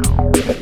down.